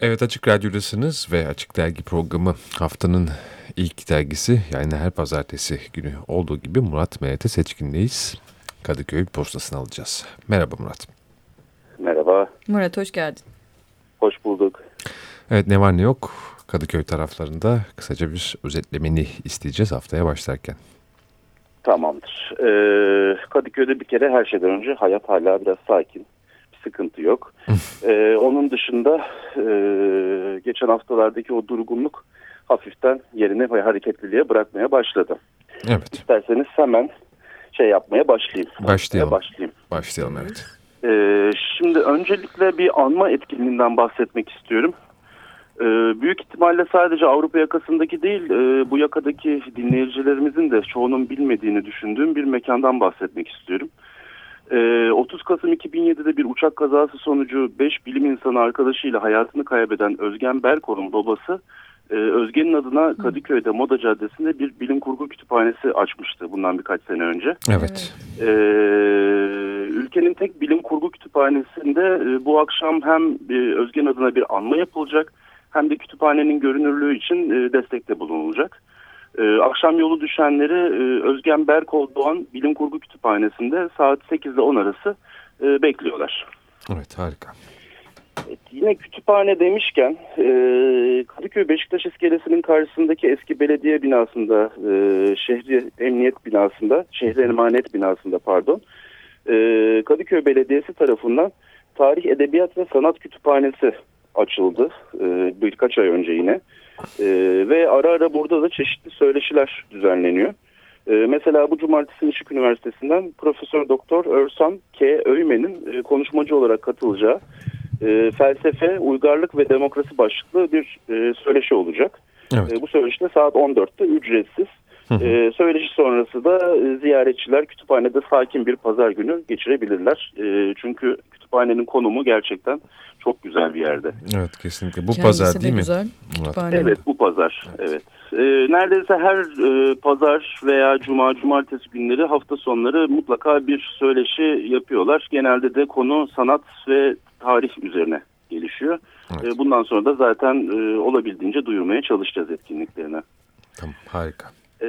Evet Açık Radyo'dasınız ve Açık Dergi programı haftanın ilk dergisi yani her pazartesi günü olduğu gibi Murat Meret'e seçkindeyiz. Kadıköy postasını alacağız. Merhaba Murat. Merhaba. Murat hoş geldin. Hoş bulduk. Evet ne var ne yok Kadıköy taraflarında kısaca bir özetlemeni isteyeceğiz haftaya başlarken. Tamamdır. Ee, Kadıköy'de bir kere her şeyden önce hayat hala biraz sakin sıkıntı yok. ee, onun dışında e, geçen haftalardaki o durgunluk hafiften yerine ve hareketliliğe bırakmaya başladı. Evet. İsterseniz hemen şey yapmaya başlayayım. Başlayalım. Başlayayım. Başlayalım evet. Ee, şimdi öncelikle bir anma etkinliğinden bahsetmek istiyorum. Ee, büyük ihtimalle sadece Avrupa yakasındaki değil e, bu yakadaki dinleyicilerimizin de çoğunun bilmediğini düşündüğüm bir mekandan bahsetmek istiyorum. 30 ee, Kasım 2007'de bir uçak kazası sonucu 5 bilim insanı arkadaşıyla hayatını kaybeden Özgen Berkor'un babası e, Özgen'in adına Kadıköy'de Moda Caddesi'nde bir bilim kurgu kütüphanesi açmıştı bundan birkaç sene önce. Evet. Ee, ülkenin tek bilim kurgu kütüphanesinde e, bu akşam hem e, Özgen adına bir anma yapılacak hem de kütüphanenin görünürlüğü için destekte bulunulacak. Ee, akşam yolu düşenleri e, Özgen Berkol Doğan Bilim Kurgu Kütüphanesi'nde saat 8 ile 10 arası e, bekliyorlar. Evet harika. Evet, yine kütüphane demişken e, Kadıköy Beşiktaş iskelesinin karşısındaki eski belediye binasında e, şehri emniyet binasında şehri emanet binasında pardon e, Kadıköy Belediyesi tarafından Tarih Edebiyat ve Sanat Kütüphanesi açıldı e, birkaç ay önce yine. E, ve ara ara burada da çeşitli söyleşiler düzenleniyor. E, mesela bu cumartesi Işık Üniversitesi'nden Profesör Doktor Örsan K. Öymen'in e, konuşmacı olarak katılacağı e, felsefe, uygarlık ve demokrasi başlıklı bir e, söyleşi olacak. Evet. E, bu söyleşi saat 14'te ücretsiz. E, söyleşi sonrası da e, ziyaretçiler kütüphanede sakin bir pazar günü geçirebilirler. E, çünkü kütüphanenin konumu gerçekten çok güzel bir yerde. Evet kesinlikle. Bu Kendisi pazar değil mi? Güzel. Evet bu pazar. Evet. evet. E, neredeyse her e, pazar veya cuma cumartesi günleri hafta sonları mutlaka bir söyleşi yapıyorlar. Genelde de konu sanat ve tarih üzerine gelişiyor. Evet. E, bundan sonra da zaten e, olabildiğince duyurmaya çalışacağız etkinliklerine. Tamam harika. E,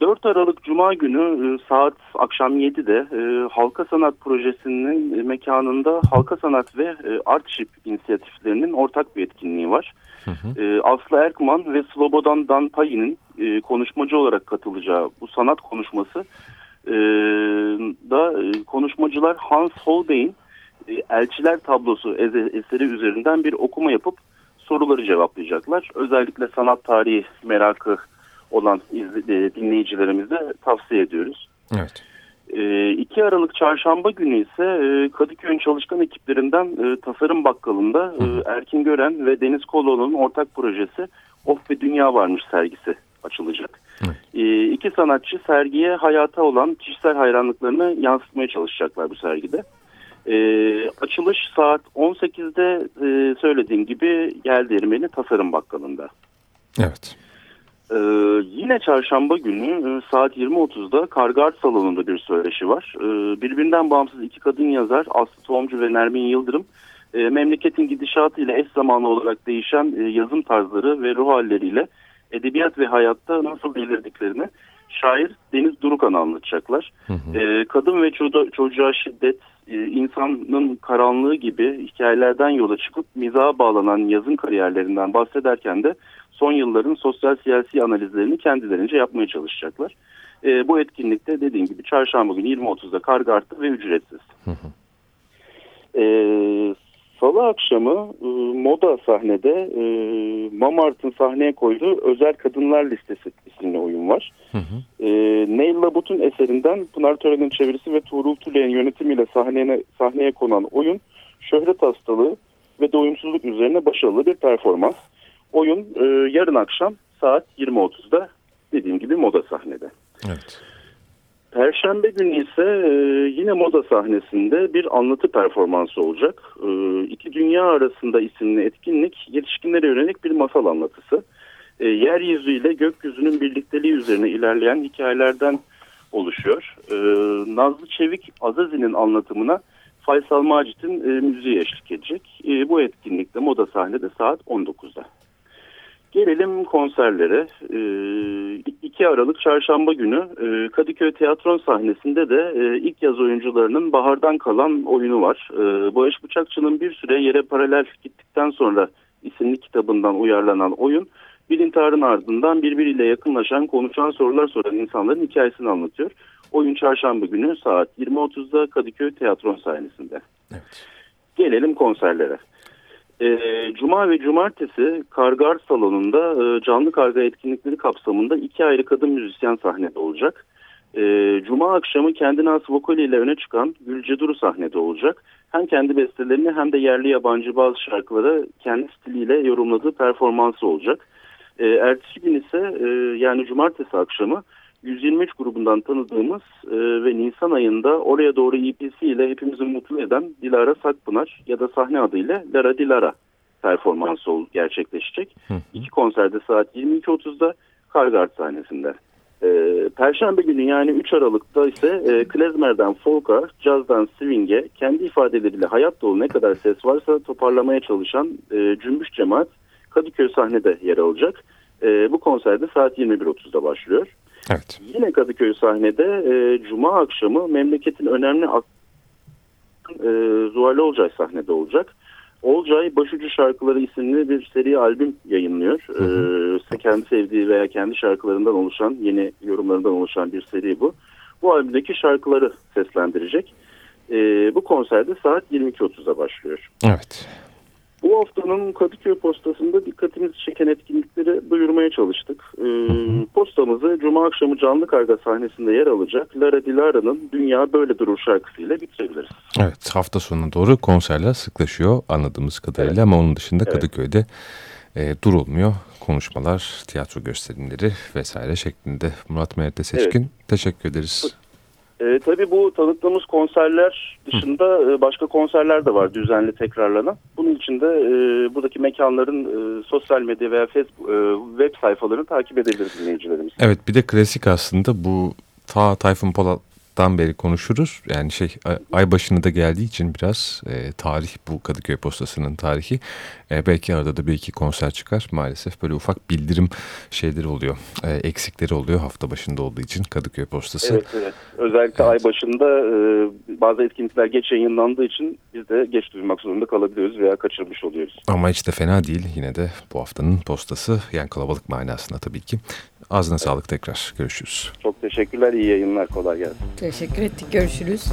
4 Aralık Cuma günü e, saat akşam 7'de e, Halka Sanat Projesi'nin mekanında Halka Sanat ve e, Artship inisiyatiflerinin ortak bir etkinliği var. Hı hı. E, Aslı Erkman ve Slobodan Danpayi'nin e, konuşmacı olarak katılacağı bu sanat konuşması e, da e, konuşmacılar Hans Holbein e, Elçiler tablosu eseri üzerinden bir okuma yapıp soruları cevaplayacaklar. Özellikle sanat tarihi merakı olan e, dinleyicilerimize tavsiye ediyoruz. Evet. 2 e, Aralık Çarşamba günü ise e, Kadıköy'ün çalışkan ekiplerinden Tasarım Bakkalı'nda Erkin Gören ve Deniz Koloğlu'nun ortak projesi Of ve Dünya Varmış sergisi açılacak. Hı. İki sanatçı sergiye hayata olan kişisel hayranlıklarını yansıtmaya çalışacaklar bu sergide. açılış saat 18'de söylediğim gibi Geldirmeli Tasarım Bakkalı'nda. Evet. Ee, yine çarşamba günü e, saat 20.30'da Kargart Salonu'nda bir söyleşi var. Ee, birbirinden bağımsız iki kadın yazar Aslı Tomcu ve Nermin Yıldırım e, memleketin gidişatı ile eş zamanlı olarak değişen e, yazım tarzları ve ruh halleriyle edebiyat ve hayatta nasıl belirdiklerini şair Deniz Durukan'a anlatacaklar. Hı hı. E, kadın ve ço çocuğa şiddet, e, insanın karanlığı gibi hikayelerden yola çıkıp mizaha bağlanan yazın kariyerlerinden bahsederken de son yılların sosyal siyasi analizlerini kendilerince yapmaya çalışacaklar. E, bu etkinlikte dediğim gibi çarşamba günü 20.30'da kargartı ve ücretsiz. Hı hı. E, Salı akşamı e, moda sahnede e, Mamart'ın sahneye koyduğu Özel Kadınlar Listesi isimli oyun var. Hı hı. E, Neil Labut'un eserinden Pınar Tören'in çevirisi ve Tuğrul Tüley'in yönetimiyle sahneye, sahneye konan oyun şöhret hastalığı ve doyumsuzluk üzerine başarılı bir performans. Oyun e, yarın akşam saat 20.30'da dediğim gibi moda sahnede. Evet. Perşembe günü ise e, yine moda sahnesinde bir anlatı performansı olacak. E, İki Dünya Arasında isimli etkinlik yetişkinlere yönelik bir masal anlatısı. E, yeryüzü ile gökyüzünün birlikteliği üzerine ilerleyen hikayelerden oluşuyor. E, Nazlı Çevik Azazi'nin anlatımına Faysal Macit'in müziği eşlik edecek. Bu etkinlikte moda sahnede saat 19'da. Gelelim konserlere. E, 2 Aralık çarşamba günü e, Kadıköy Tiyatron sahnesinde de e, ilk yaz oyuncularının bahardan kalan oyunu var. E, Bağış Bıçakçı'nın bir süre yere paralel gittikten sonra isimli kitabından uyarlanan oyun bir intiharın ardından birbiriyle yakınlaşan, konuşan, sorular soran insanların hikayesini anlatıyor. Oyun çarşamba günü saat 20.30'da Kadıköy Tiyatron sahnesinde. Evet. Gelelim konserlere. E, Cuma ve Cumartesi Kargar Salonu'nda e, canlı karga etkinlikleri kapsamında iki ayrı kadın müzisyen sahnede olacak. E, Cuma akşamı kendine has vokaliyle öne çıkan Gülce Duru sahnede olacak. Hem kendi bestelerini hem de yerli yabancı bazı şarkıları kendi stiliyle yorumladığı performansı olacak. E, ertesi gün ise e, yani Cumartesi akşamı 123 grubundan tanıdığımız e, ve Nisan ayında oraya doğru EPC ile hepimizi mutlu eden Dilara Sakpınar ya da sahne adıyla Lara Dilara performansı gerçekleşecek. Hı. İki konserde saat 22.30'da Kargard sahnesinde. E, Perşembe günü yani 3 Aralık'ta ise e, klezmerden folk'a, cazdan swing'e kendi ifadeleriyle hayat dolu ne kadar ses varsa toparlamaya çalışan e, cümbüş cemaat Kadıköy sahnede yer alacak. E, bu konserde saat 21.30'da başlıyor. Evet. Yine Kadıköy sahnede e, Cuma akşamı memleketin önemli e, Zuhal Olcay sahnede olacak. Olcay Başucu Şarkıları isimli bir seri albüm yayınlıyor. Hı hı. Ee, kendi sevdiği veya kendi şarkılarından oluşan, yeni yorumlarından oluşan bir seri bu. Bu albümdeki şarkıları seslendirecek. Ee, bu konserde saat 22.30'da başlıyor. Evet. Bu haftanın Kadıköy postasında dikkatimizi çeken etkinlikleri duyurmaya çalıştık. Ee, postamızı Cuma akşamı canlı karga sahnesinde yer alacak Lara Dilara'nın Dünya Böyle Durur şarkısıyla bitirebiliriz. Evet hafta sonuna doğru konserler sıklaşıyor anladığımız kadarıyla evet. ama onun dışında Kadıköy'de e, durulmuyor. Konuşmalar, tiyatro gösterimleri vesaire şeklinde. Murat Mehmet Seçkin evet. teşekkür ederiz. E, tabii bu tanıttığımız konserler dışında e, başka konserler de var düzenli tekrarlanan. Bunun için de e, buradaki mekanların e, sosyal medya veya Facebook, e, web sayfalarını takip edebilir dinleyicilerimiz. Evet bir de klasik aslında bu ta Tayfun Polat dan beri konuşuruz. Yani şey ay başını da geldiği için biraz e, tarih bu Kadıköy postasının tarihi. E, belki arada da bir iki konser çıkar. Maalesef böyle ufak bildirim şeyleri oluyor. E, eksikleri oluyor hafta başında olduğu için Kadıköy postası. Evet evet. Özellikle evet. ay başında e, bazı etkinlikler geç yayınlandığı için biz de geç duymak zorunda kalabiliyoruz veya kaçırmış oluyoruz. Ama hiç de fena değil yine de bu haftanın postası. Yani kalabalık manasında tabii ki. Ağzına evet. sağlık tekrar. Görüşürüz. Çok teşekkürler. İyi yayınlar. Kolay gelsin. Teşekkür ettik. Görüşürüz.